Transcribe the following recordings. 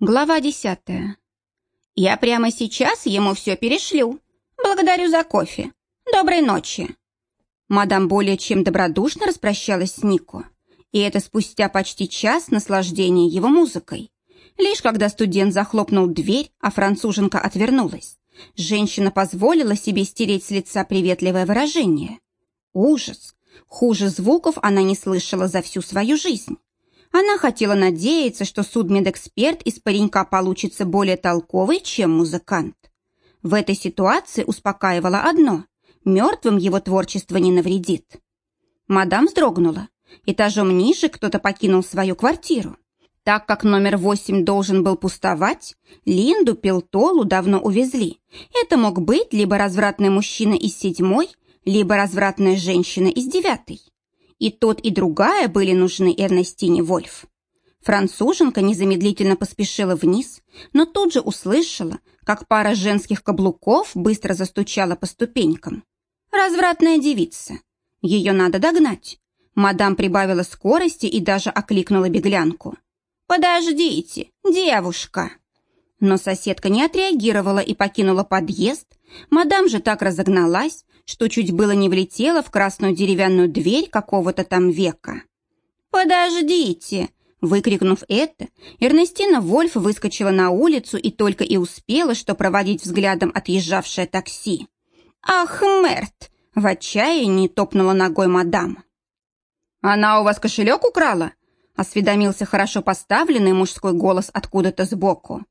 Глава десятая. «Я прямо сейчас ему все перешлю. Благодарю за кофе. Доброй ночи». Мадам более чем добродушно распрощалась с Нико. И это спустя почти час наслаждения его музыкой. Лишь когда студент захлопнул дверь, а француженка отвернулась, женщина позволила себе стереть с лица приветливое выражение. Ужас! Хуже звуков она не слышала за всю свою жизнь. Она хотела надеяться, что судмедэксперт из паренька получится более толковый, чем музыкант. В этой ситуации успокаивало одно – мертвым его творчество не навредит. Мадам вздрогнула. Этажом ниже кто-то покинул свою квартиру. Так как номер восемь должен был пустовать, Линду Пелтолу давно увезли. Это мог быть либо развратный мужчина из седьмой, либо развратная женщина из девятой. И тот, и другая были нужны Эрнестине Вольф. Француженка незамедлительно поспешила вниз, но тут же услышала, как пара женских каблуков быстро застучала по ступенькам. Развратная девица. Ее надо догнать. Мадам прибавила скорости и даже окликнула беглянку. «Подождите, девушка!» Но соседка не отреагировала и покинула подъезд. Мадам же так разогналась, что чуть было не влетела в красную деревянную дверь какого-то там века. «Подождите!» Выкрикнув это, Эрнестина Вольф выскочила на улицу и только и успела, что проводить взглядом отъезжавшее такси. «Ах, Мерт!» — в отчаянии топнула ногой мадам. «Она у вас кошелек украла?» — осведомился хорошо поставленный мужской голос откуда-то сбоку.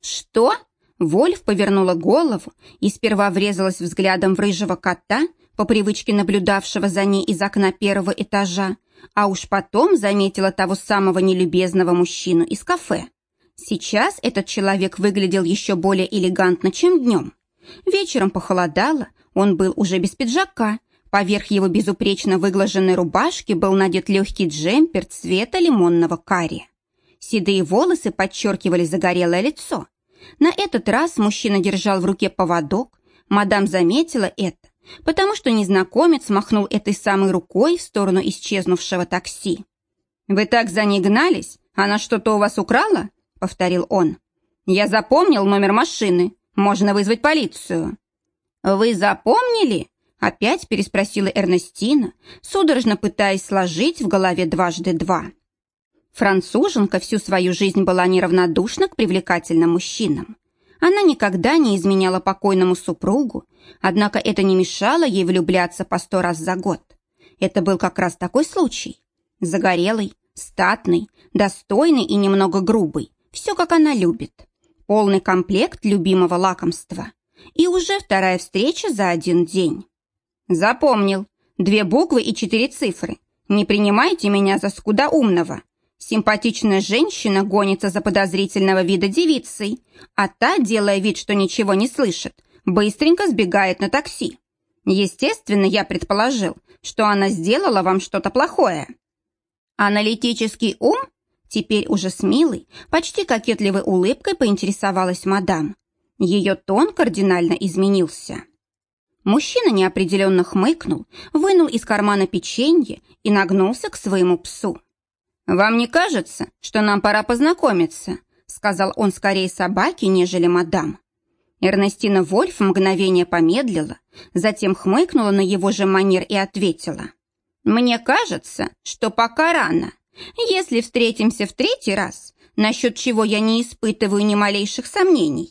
«Что?» Вольф повернула голову и сперва врезалась взглядом в рыжего кота, по привычке наблюдавшего за ней из окна первого этажа, а уж потом заметила того самого нелюбезного мужчину из кафе. Сейчас этот человек выглядел еще более элегантно, чем днем. Вечером похолодало, он был уже без пиджака, поверх его безупречно выглаженной рубашки был надет легкий джемпер цвета лимонного карри. Седые волосы подчеркивали загорелое лицо, на этот раз мужчина держал в руке поводок. Мадам заметила это, потому что незнакомец махнул этой самой рукой в сторону исчезнувшего такси. «Вы так за ней гнались? Она что-то у вас украла?» — повторил он. «Я запомнил номер машины. Можно вызвать полицию». «Вы запомнили?» — опять переспросила Эрнестина, судорожно пытаясь сложить в голове дважды два. Француженка всю свою жизнь была неравнодушна к привлекательным мужчинам. Она никогда не изменяла покойному супругу, однако это не мешало ей влюбляться по сто раз за год. Это был как раз такой случай. Загорелый, статный, достойный и немного грубый. Все, как она любит. Полный комплект любимого лакомства. И уже вторая встреча за один день. Запомнил. Две буквы и четыре цифры. Не принимайте меня за скуда умного. Симпатичная женщина гонится за подозрительного вида девицей, а та, делая вид, что ничего не слышит, быстренько сбегает на такси. Естественно, я предположил, что она сделала вам что-то плохое. Аналитический ум? Теперь уже с милой, почти кокетливой улыбкой поинтересовалась мадам. Ее тон кардинально изменился. Мужчина неопределенно хмыкнул, вынул из кармана печенье и нагнулся к своему псу. «Вам не кажется, что нам пора познакомиться?» сказал он скорее собаке, нежели мадам. Эрнестина Вольф мгновение помедлила, затем хмыкнула на его же манер и ответила. «Мне кажется, что пока рано. Если встретимся в третий раз, насчет чего я не испытываю ни малейших сомнений».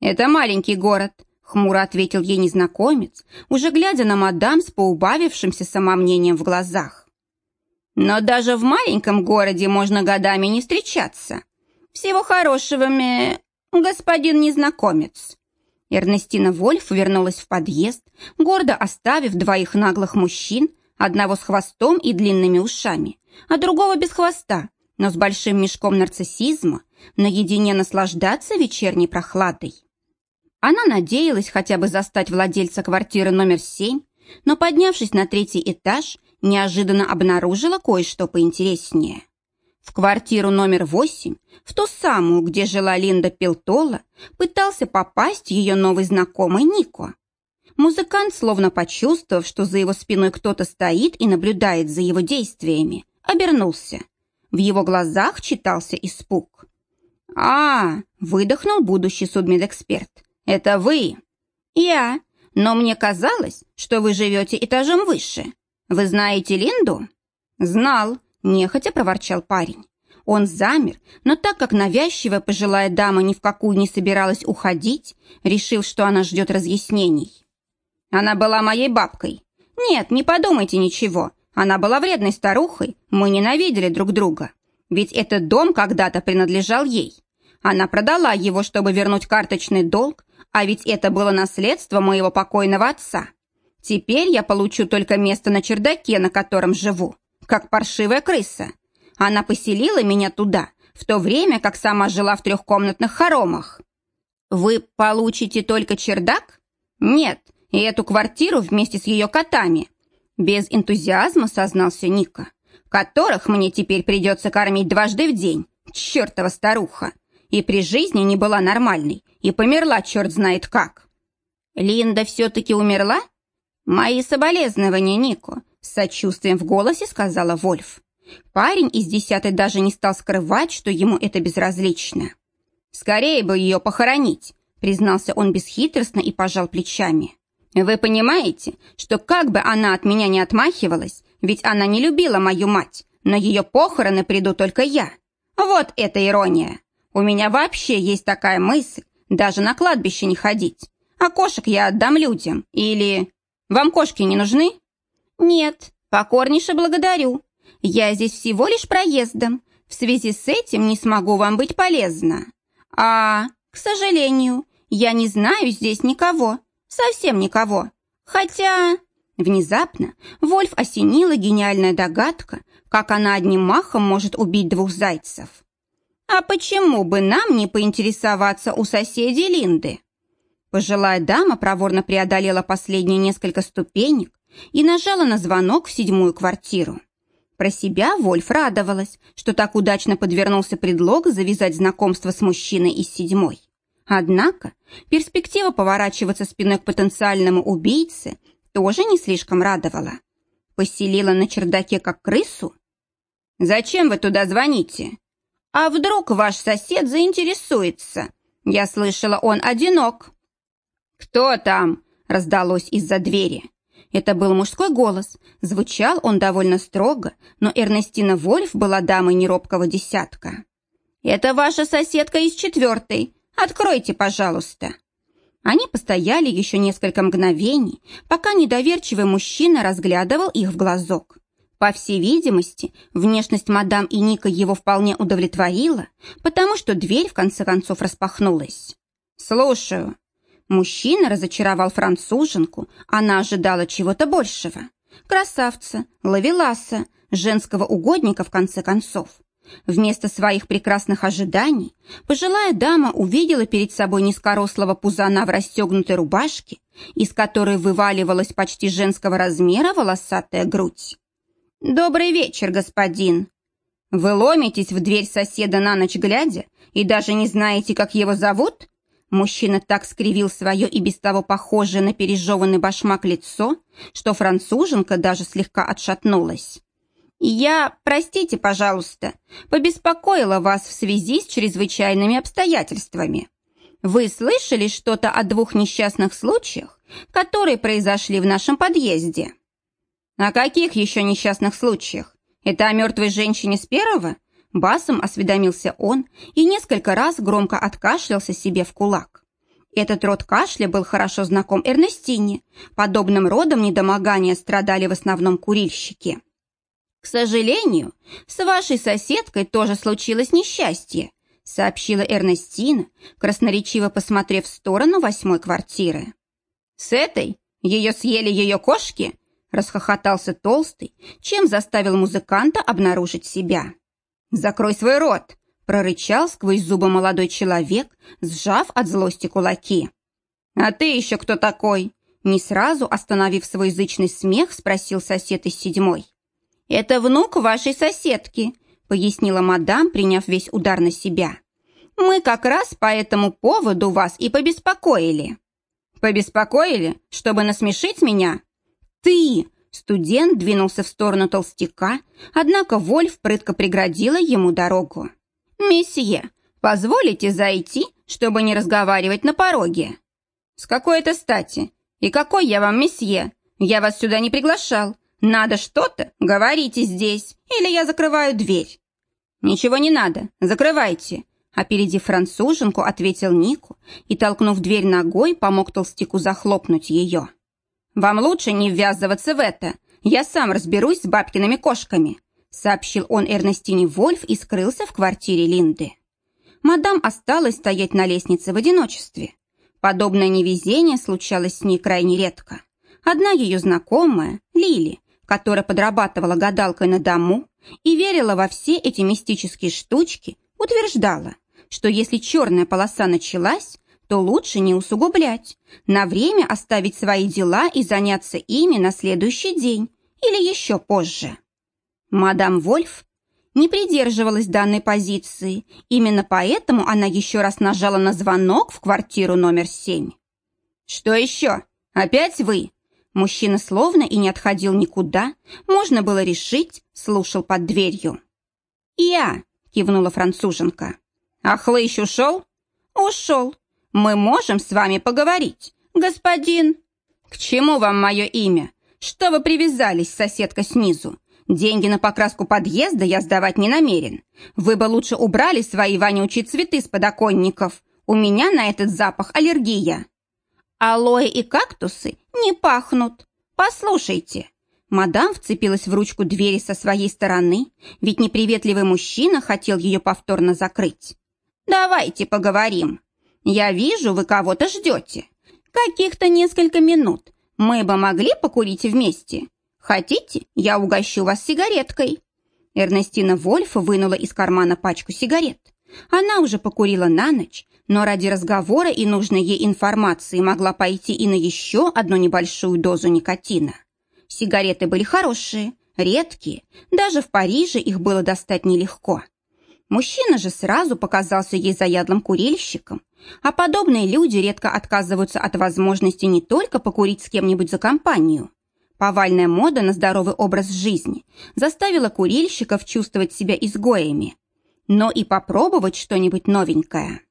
«Это маленький город», — хмуро ответил ей незнакомец, уже глядя на мадам с поубавившимся самомнением в глазах. Но даже в маленьком городе можно годами не встречаться. Всего хорошего, ме... господин незнакомец». Эрнестина Вольф вернулась в подъезд, гордо оставив двоих наглых мужчин, одного с хвостом и длинными ушами, а другого без хвоста, но с большим мешком нарциссизма, наедине наслаждаться вечерней прохладой. Она надеялась хотя бы застать владельца квартиры номер семь, но, поднявшись на третий этаж, неожиданно обнаружила кое-что поинтереснее. В квартиру номер восемь, в ту самую, где жила Линда Пелтола, пытался попасть ее новый знакомый Нико. Музыкант, словно почувствовав, что за его спиной кто-то стоит и наблюдает за его действиями, обернулся. В его глазах читался испуг. «А, выдохнул будущий судмедэксперт. Это вы?» «Я. Но мне казалось, что вы живете этажом выше. Вы знаете Линду?» «Знал», — нехотя проворчал парень. Он замер, но так как навязчивая пожилая дама ни в какую не собиралась уходить, решил, что она ждет разъяснений. «Она была моей бабкой. Нет, не подумайте ничего. Она была вредной старухой, мы ненавидели друг друга. Ведь этот дом когда-то принадлежал ей. Она продала его, чтобы вернуть карточный долг, а ведь это было наследство моего покойного отца. Теперь я получу только место на чердаке, на котором живу, как паршивая крыса. Она поселила меня туда, в то время как сама жила в трехкомнатных хоромах. Вы получите только чердак? Нет, и эту квартиру вместе с ее котами. Без энтузиазма сознался Ника, которых мне теперь придется кормить дважды в день. Чертова старуха. И при жизни не была нормальной, и померла черт знает как. Линда все-таки умерла? Мои соболезнования, Нико, с сочувствием в голосе сказала Вольф. Парень из десятой даже не стал скрывать, что ему это безразлично. «Скорее бы ее похоронить», признался он бесхитростно и пожал плечами. «Вы понимаете, что как бы она от меня не отмахивалась, ведь она не любила мою мать, на ее похороны приду только я. Вот это ирония. У меня вообще есть такая мысль, даже на кладбище не ходить. А кошек я отдам людям. Или... Вам кошки не нужны? Нет, покорнейше благодарю. Я здесь всего лишь проездом. В связи с этим не смогу вам быть полезна. А, к сожалению, я не знаю здесь никого. Совсем никого. Хотя... Внезапно Вольф осенила гениальная догадка, как она одним махом может убить двух зайцев. «А почему бы нам не поинтересоваться у соседей Линды?» Пожилая дама проворно преодолела последние несколько ступенек и нажала на звонок в седьмую квартиру. Про себя Вольф радовалась, что так удачно подвернулся предлог завязать знакомство с мужчиной из седьмой. Однако перспектива поворачиваться спиной к потенциальному убийце тоже не слишком радовала. Поселила на чердаке как крысу? «Зачем вы туда звоните?» «А вдруг ваш сосед заинтересуется? Я слышала, он одинок». «Кто там?» — раздалось из-за двери. Это был мужской голос. Звучал он довольно строго, но Эрнестина Вольф была дамой неробкого десятка. «Это ваша соседка из четвертой. Откройте, пожалуйста». Они постояли еще несколько мгновений, пока недоверчивый мужчина разглядывал их в глазок. По всей видимости, внешность мадам и Ника его вполне удовлетворила, потому что дверь в конце концов распахнулась. «Слушаю», Мужчина разочаровал француженку, она ожидала чего-то большего. Красавца, лавеласа, женского угодника в конце концов. Вместо своих прекрасных ожиданий пожилая дама увидела перед собой низкорослого пузана в расстегнутой рубашке, из которой вываливалась почти женского размера волосатая грудь. «Добрый вечер, господин!» «Вы ломитесь в дверь соседа на ночь глядя и даже не знаете, как его зовут?» Мужчина так скривил свое и без того похожее на пережеванный башмак лицо, что француженка даже слегка отшатнулась. «Я, простите, пожалуйста, побеспокоила вас в связи с чрезвычайными обстоятельствами. Вы слышали что-то о двух несчастных случаях, которые произошли в нашем подъезде?» «О каких еще несчастных случаях? Это о мертвой женщине с первого?» Басом осведомился он и несколько раз громко откашлялся себе в кулак. Этот род кашля был хорошо знаком Эрнестине. Подобным родом недомогания страдали в основном курильщики. «К сожалению, с вашей соседкой тоже случилось несчастье», сообщила Эрнестина, красноречиво посмотрев в сторону восьмой квартиры. «С этой? Ее съели ее кошки?» расхохотался Толстый, чем заставил музыканта обнаружить себя. «Закрой свой рот!» – прорычал сквозь зубы молодой человек, сжав от злости кулаки. «А ты еще кто такой?» Не сразу остановив свой язычный смех, спросил сосед из седьмой. «Это внук вашей соседки», — пояснила мадам, приняв весь удар на себя. «Мы как раз по этому поводу вас и побеспокоили». «Побеспокоили, чтобы насмешить меня?» «Ты!» Студент двинулся в сторону толстяка, однако Вольф прытко преградила ему дорогу. «Месье, Позволите зайти, чтобы не разговаривать на пороге?» «С какой это стати? И какой я вам месье? Я вас сюда не приглашал. Надо что-то? Говорите здесь, или я закрываю дверь». «Ничего не надо, закрывайте», Опередив француженку, ответил Нику и, толкнув дверь ногой, помог толстяку захлопнуть ее. «Вам лучше не ввязываться в это. Я сам разберусь с бабкиными кошками», сообщил он Эрнестине Вольф и скрылся в квартире Линды. Мадам осталась стоять на лестнице в одиночестве. Подобное невезение случалось с ней крайне редко. Одна ее знакомая, Лили, которая подрабатывала гадалкой на дому и верила во все эти мистические штучки, утверждала, что если черная полоса началась, то лучше не усугублять, на время оставить свои дела и заняться ими на следующий день или еще позже. Мадам Вольф не придерживалась данной позиции, именно поэтому она еще раз нажала на звонок в квартиру номер семь. «Что еще? Опять вы?» Мужчина словно и не отходил никуда, можно было решить, слушал под дверью. «Я», — кивнула француженка. «А хлыщ ушел?» «Ушел. Мы можем с вами поговорить, господин...» «К чему вам мое имя? Что вы привязались, соседка снизу? Деньги на покраску подъезда я сдавать не намерен. Вы бы лучше убрали свои вонючие цветы с подоконников. У меня на этот запах аллергия». «Алоэ и кактусы не пахнут. Послушайте». Мадам вцепилась в ручку двери со своей стороны, ведь неприветливый мужчина хотел ее повторно закрыть. «Давайте поговорим. Я вижу, вы кого-то ждете. Каких-то несколько минут. Мы бы могли покурить вместе. Хотите, я угощу вас сигареткой?» Эрнестина Вольф вынула из кармана пачку сигарет. Она уже покурила на ночь, но ради разговора и нужной ей информации могла пойти и на еще одну небольшую дозу никотина. Сигареты были хорошие, редкие, даже в Париже их было достать нелегко. Мужчина же сразу показался ей заядлым курильщиком, а подобные люди редко отказываются от возможности не только покурить с кем-нибудь за компанию. Повальная мода на здоровый образ жизни заставила курильщиков чувствовать себя изгоями, но и попробовать что-нибудь новенькое.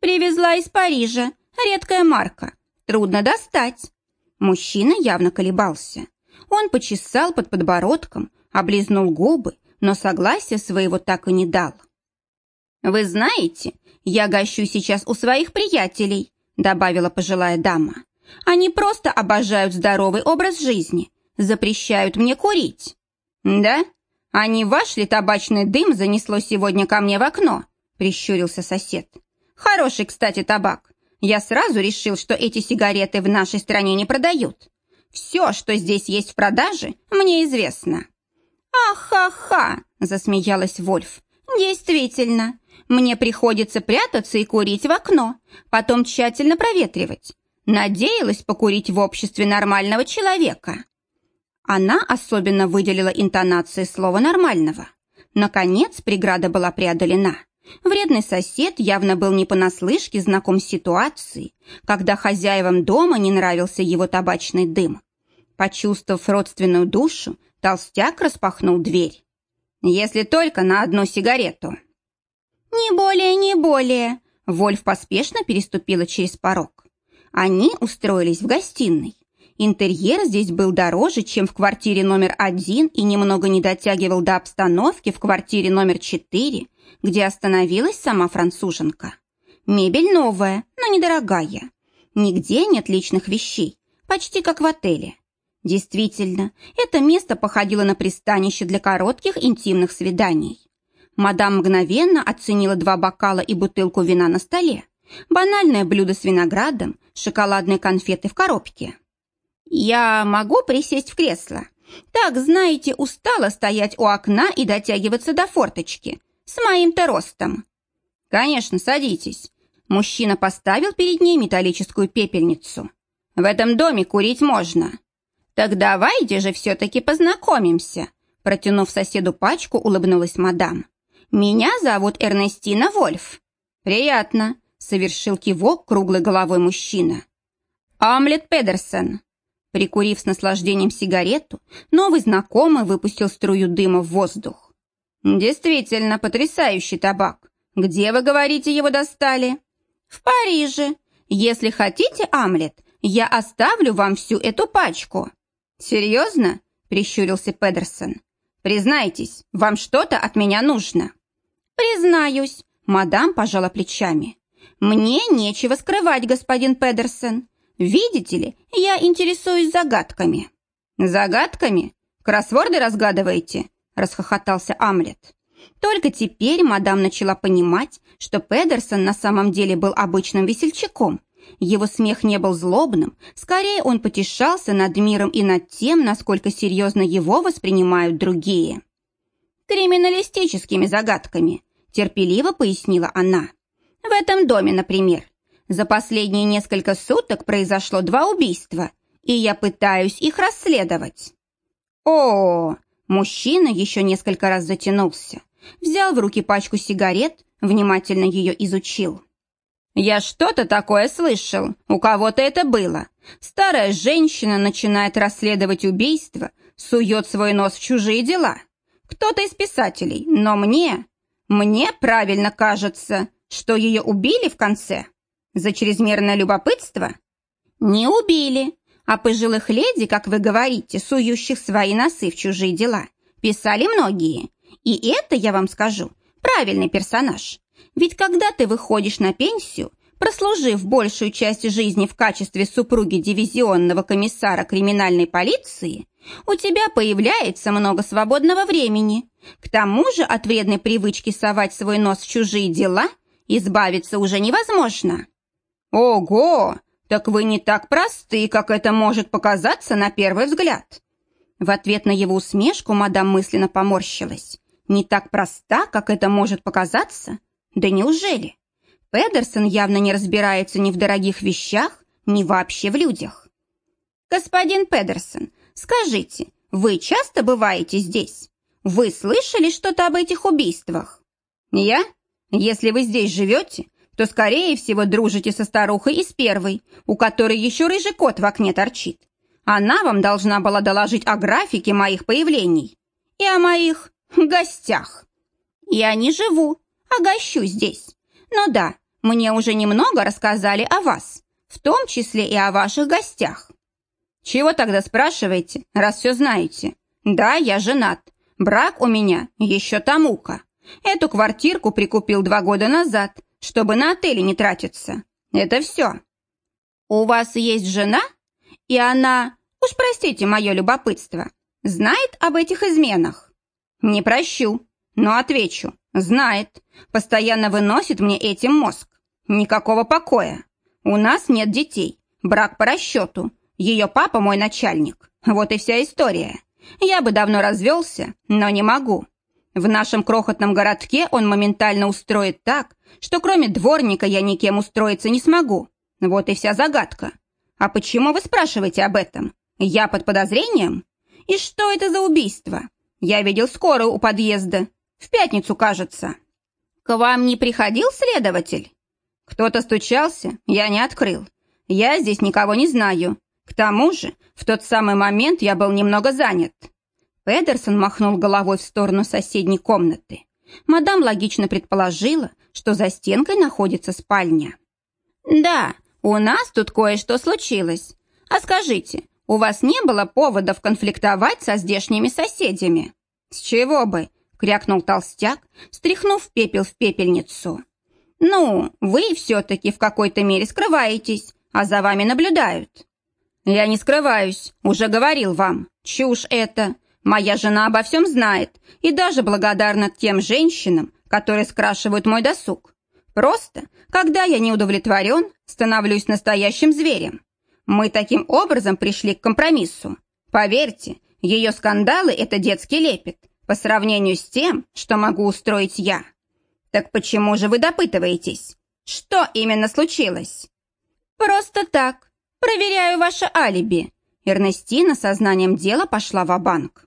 «Привезла из Парижа, редкая марка, трудно достать». Мужчина явно колебался. Он почесал под подбородком, облизнул губы, но согласия своего так и не дал. «Вы знаете, я гощу сейчас у своих приятелей», добавила пожилая дама. «Они просто обожают здоровый образ жизни, запрещают мне курить». «Да? А не ваш ли табачный дым занесло сегодня ко мне в окно?» прищурился сосед. «Хороший, кстати, табак. Я сразу решил, что эти сигареты в нашей стране не продают. Все, что здесь есть в продаже, мне известно». «Ах-ха-ха!» – засмеялась Вольф. «Действительно, мне приходится прятаться и курить в окно, потом тщательно проветривать. Надеялась покурить в обществе нормального человека». Она особенно выделила интонации слова «нормального». Наконец преграда была преодолена. Вредный сосед явно был не понаслышке знаком с ситуацией, когда хозяевам дома не нравился его табачный дым. Почувствовав родственную душу, толстяк распахнул дверь. «Если только на одну сигарету». «Не более, не более», — Вольф поспешно переступила через порог. Они устроились в гостиной. Интерьер здесь был дороже, чем в квартире номер один и немного не дотягивал до обстановки в квартире номер четыре, где остановилась сама француженка. Мебель новая, но недорогая. Нигде нет личных вещей, почти как в отеле. Действительно, это место походило на пристанище для коротких интимных свиданий. Мадам мгновенно оценила два бокала и бутылку вина на столе, банальное блюдо с виноградом, шоколадные конфеты в коробке. «Я могу присесть в кресло? Так, знаете, устала стоять у окна и дотягиваться до форточки. С моим-то ростом». «Конечно, садитесь». Мужчина поставил перед ней металлическую пепельницу. «В этом доме курить можно». «Так давайте же все-таки познакомимся», протянув соседу пачку, улыбнулась мадам. «Меня зовут Эрнестина Вольф». «Приятно», совершил кивок круглой головой мужчина. «Амлет Педерсон». Прикурив с наслаждением сигарету, новый знакомый выпустил струю дыма в воздух. «Действительно потрясающий табак. Где, вы говорите, его достали?» «В Париже. Если хотите, Амлет, я оставлю вам всю эту пачку». «Серьезно?» — прищурился Педерсон. «Признайтесь, вам что-то от меня нужно?» «Признаюсь», — мадам пожала плечами. «Мне нечего скрывать, господин Педерсон. Видите ли, я интересуюсь загадками». «Загадками? Кроссворды разгадываете?» — расхохотался Амлет. Только теперь мадам начала понимать, что Педерсон на самом деле был обычным весельчаком. Его смех не был злобным, скорее он потешался над миром и над тем, насколько серьезно его воспринимают другие. «Криминалистическими загадками», – терпеливо пояснила она. «В этом доме, например. За последние несколько суток произошло два убийства, и я пытаюсь их расследовать». О, мужчина еще несколько раз затянулся взял в руки пачку сигарет, внимательно ее изучил. «Я что-то такое слышал. У кого-то это было. Старая женщина начинает расследовать убийство, сует свой нос в чужие дела. Кто-то из писателей, но мне... Мне правильно кажется, что ее убили в конце. За чрезмерное любопытство? Не убили. А пожилых леди, как вы говорите, сующих свои носы в чужие дела, писали многие. И это, я вам скажу, правильный персонаж. Ведь когда ты выходишь на пенсию, прослужив большую часть жизни в качестве супруги дивизионного комиссара криминальной полиции, у тебя появляется много свободного времени. К тому же от вредной привычки совать свой нос в чужие дела избавиться уже невозможно. Ого! Так вы не так просты, как это может показаться на первый взгляд. В ответ на его усмешку мадам мысленно поморщилась не так проста, как это может показаться? Да неужели? Педерсон явно не разбирается ни в дорогих вещах, ни вообще в людях. Господин Педерсон, скажите, вы часто бываете здесь? Вы слышали что-то об этих убийствах? Я? Если вы здесь живете, то, скорее всего, дружите со старухой из первой, у которой еще рыжий кот в окне торчит. Она вам должна была доложить о графике моих появлений и о моих гостях. Я не живу, а гощу здесь. Но да, мне уже немного рассказали о вас, в том числе и о ваших гостях. Чего тогда спрашиваете, раз все знаете? Да, я женат. Брак у меня еще тамука. Эту квартирку прикупил два года назад, чтобы на отеле не тратиться. Это все. У вас есть жена? И она, уж простите мое любопытство, знает об этих изменах? «Не прощу, но отвечу. Знает. Постоянно выносит мне этим мозг. Никакого покоя. У нас нет детей. Брак по расчету. Ее папа мой начальник. Вот и вся история. Я бы давно развелся, но не могу. В нашем крохотном городке он моментально устроит так, что кроме дворника я никем устроиться не смогу. Вот и вся загадка. А почему вы спрашиваете об этом? Я под подозрением? И что это за убийство? Я видел скорую у подъезда. В пятницу, кажется. К вам не приходил следователь? Кто-то стучался, я не открыл. Я здесь никого не знаю. К тому же, в тот самый момент я был немного занят. Педерсон махнул головой в сторону соседней комнаты. Мадам логично предположила, что за стенкой находится спальня. «Да, у нас тут кое-что случилось. А скажите, у вас не было поводов конфликтовать со здешними соседями?» «С чего бы?» — крякнул толстяк, стряхнув пепел в пепельницу. «Ну, вы все-таки в какой-то мере скрываетесь, а за вами наблюдают». «Я не скрываюсь, уже говорил вам. Чушь это. Моя жена обо всем знает и даже благодарна тем женщинам, которые скрашивают мой досуг. Просто, когда я не удовлетворен, становлюсь настоящим зверем. Мы таким образом пришли к компромиссу. Поверьте, ее скандалы – это детский лепет по сравнению с тем, что могу устроить я. Так почему же вы допытываетесь? Что именно случилось? Просто так. Проверяю ваше алиби. Эрнестина сознанием дела пошла в банк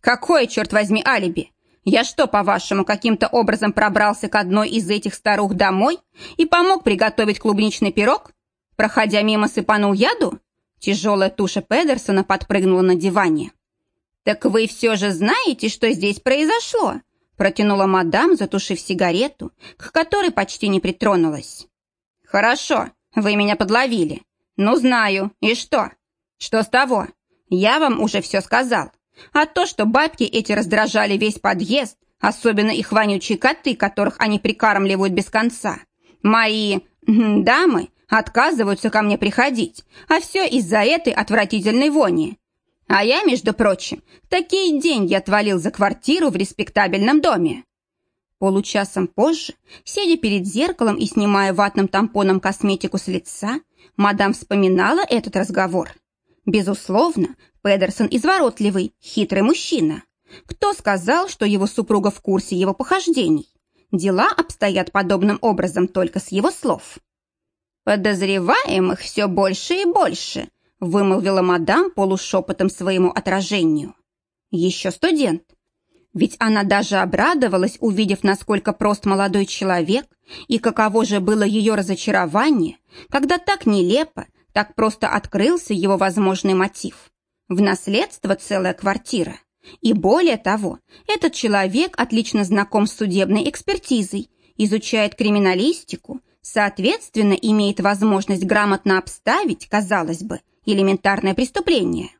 Какое, черт возьми, алиби? Я что, по-вашему, каким-то образом пробрался к одной из этих старух домой и помог приготовить клубничный пирог? Проходя мимо, сыпанул яду? Тяжелая туша Педерсона подпрыгнула на диване. «Так вы все же знаете, что здесь произошло?» протянула мадам, затушив сигарету, к которой почти не притронулась. «Хорошо, вы меня подловили. Ну, знаю. И что? Что с того? Я вам уже все сказал. А то, что бабки эти раздражали весь подъезд, особенно их вонючие коты, которых они прикармливают без конца. Мои дамы отказываются ко мне приходить, а все из-за этой отвратительной вони. А я, между прочим, такие деньги отвалил за квартиру в респектабельном доме. Получасом позже, сидя перед зеркалом и снимая ватным тампоном косметику с лица, мадам вспоминала этот разговор. Безусловно, Педерсон изворотливый, хитрый мужчина. Кто сказал, что его супруга в курсе его похождений? Дела обстоят подобным образом только с его слов. «Подозреваемых все больше и больше», вымолвила мадам полушепотом своему отражению. Еще студент. Ведь она даже обрадовалась, увидев, насколько прост молодой человек, и каково же было ее разочарование, когда так нелепо, так просто открылся его возможный мотив. В наследство целая квартира. И более того, этот человек отлично знаком с судебной экспертизой, изучает криминалистику, соответственно, имеет возможность грамотно обставить, казалось бы, элементарное преступление.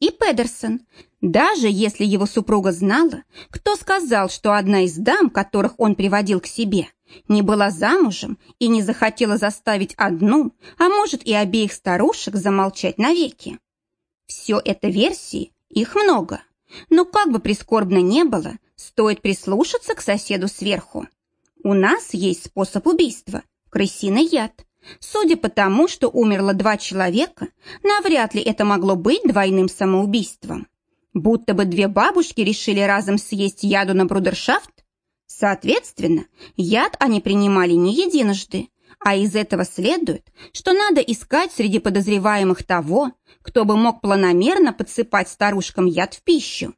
И Педерсон, даже если его супруга знала, кто сказал, что одна из дам, которых он приводил к себе, не была замужем и не захотела заставить одну, а может и обеих старушек замолчать навеки. Все это версии, их много. Но как бы прискорбно не было, стоит прислушаться к соседу сверху. У нас есть способ убийства – крысиный яд. Судя по тому, что умерло два человека, навряд ли это могло быть двойным самоубийством. Будто бы две бабушки решили разом съесть яду на брудершафт. Соответственно, яд они принимали не единожды, а из этого следует, что надо искать среди подозреваемых того, кто бы мог планомерно подсыпать старушкам яд в пищу.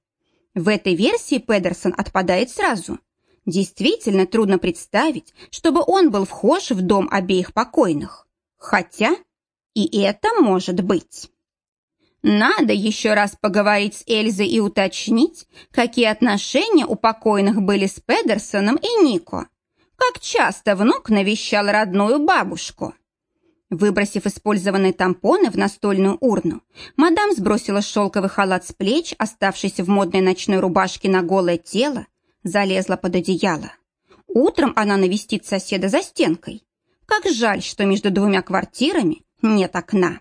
В этой версии Педерсон отпадает сразу – Действительно трудно представить, чтобы он был вхож в дом обеих покойных. Хотя и это может быть. Надо еще раз поговорить с Эльзой и уточнить, какие отношения у покойных были с Педерсоном и Нико. Как часто внук навещал родную бабушку. Выбросив использованные тампоны в настольную урну, мадам сбросила шелковый халат с плеч, оставшийся в модной ночной рубашке на голое тело, залезла под одеяло. Утром она навестит соседа за стенкой. Как жаль, что между двумя квартирами нет окна.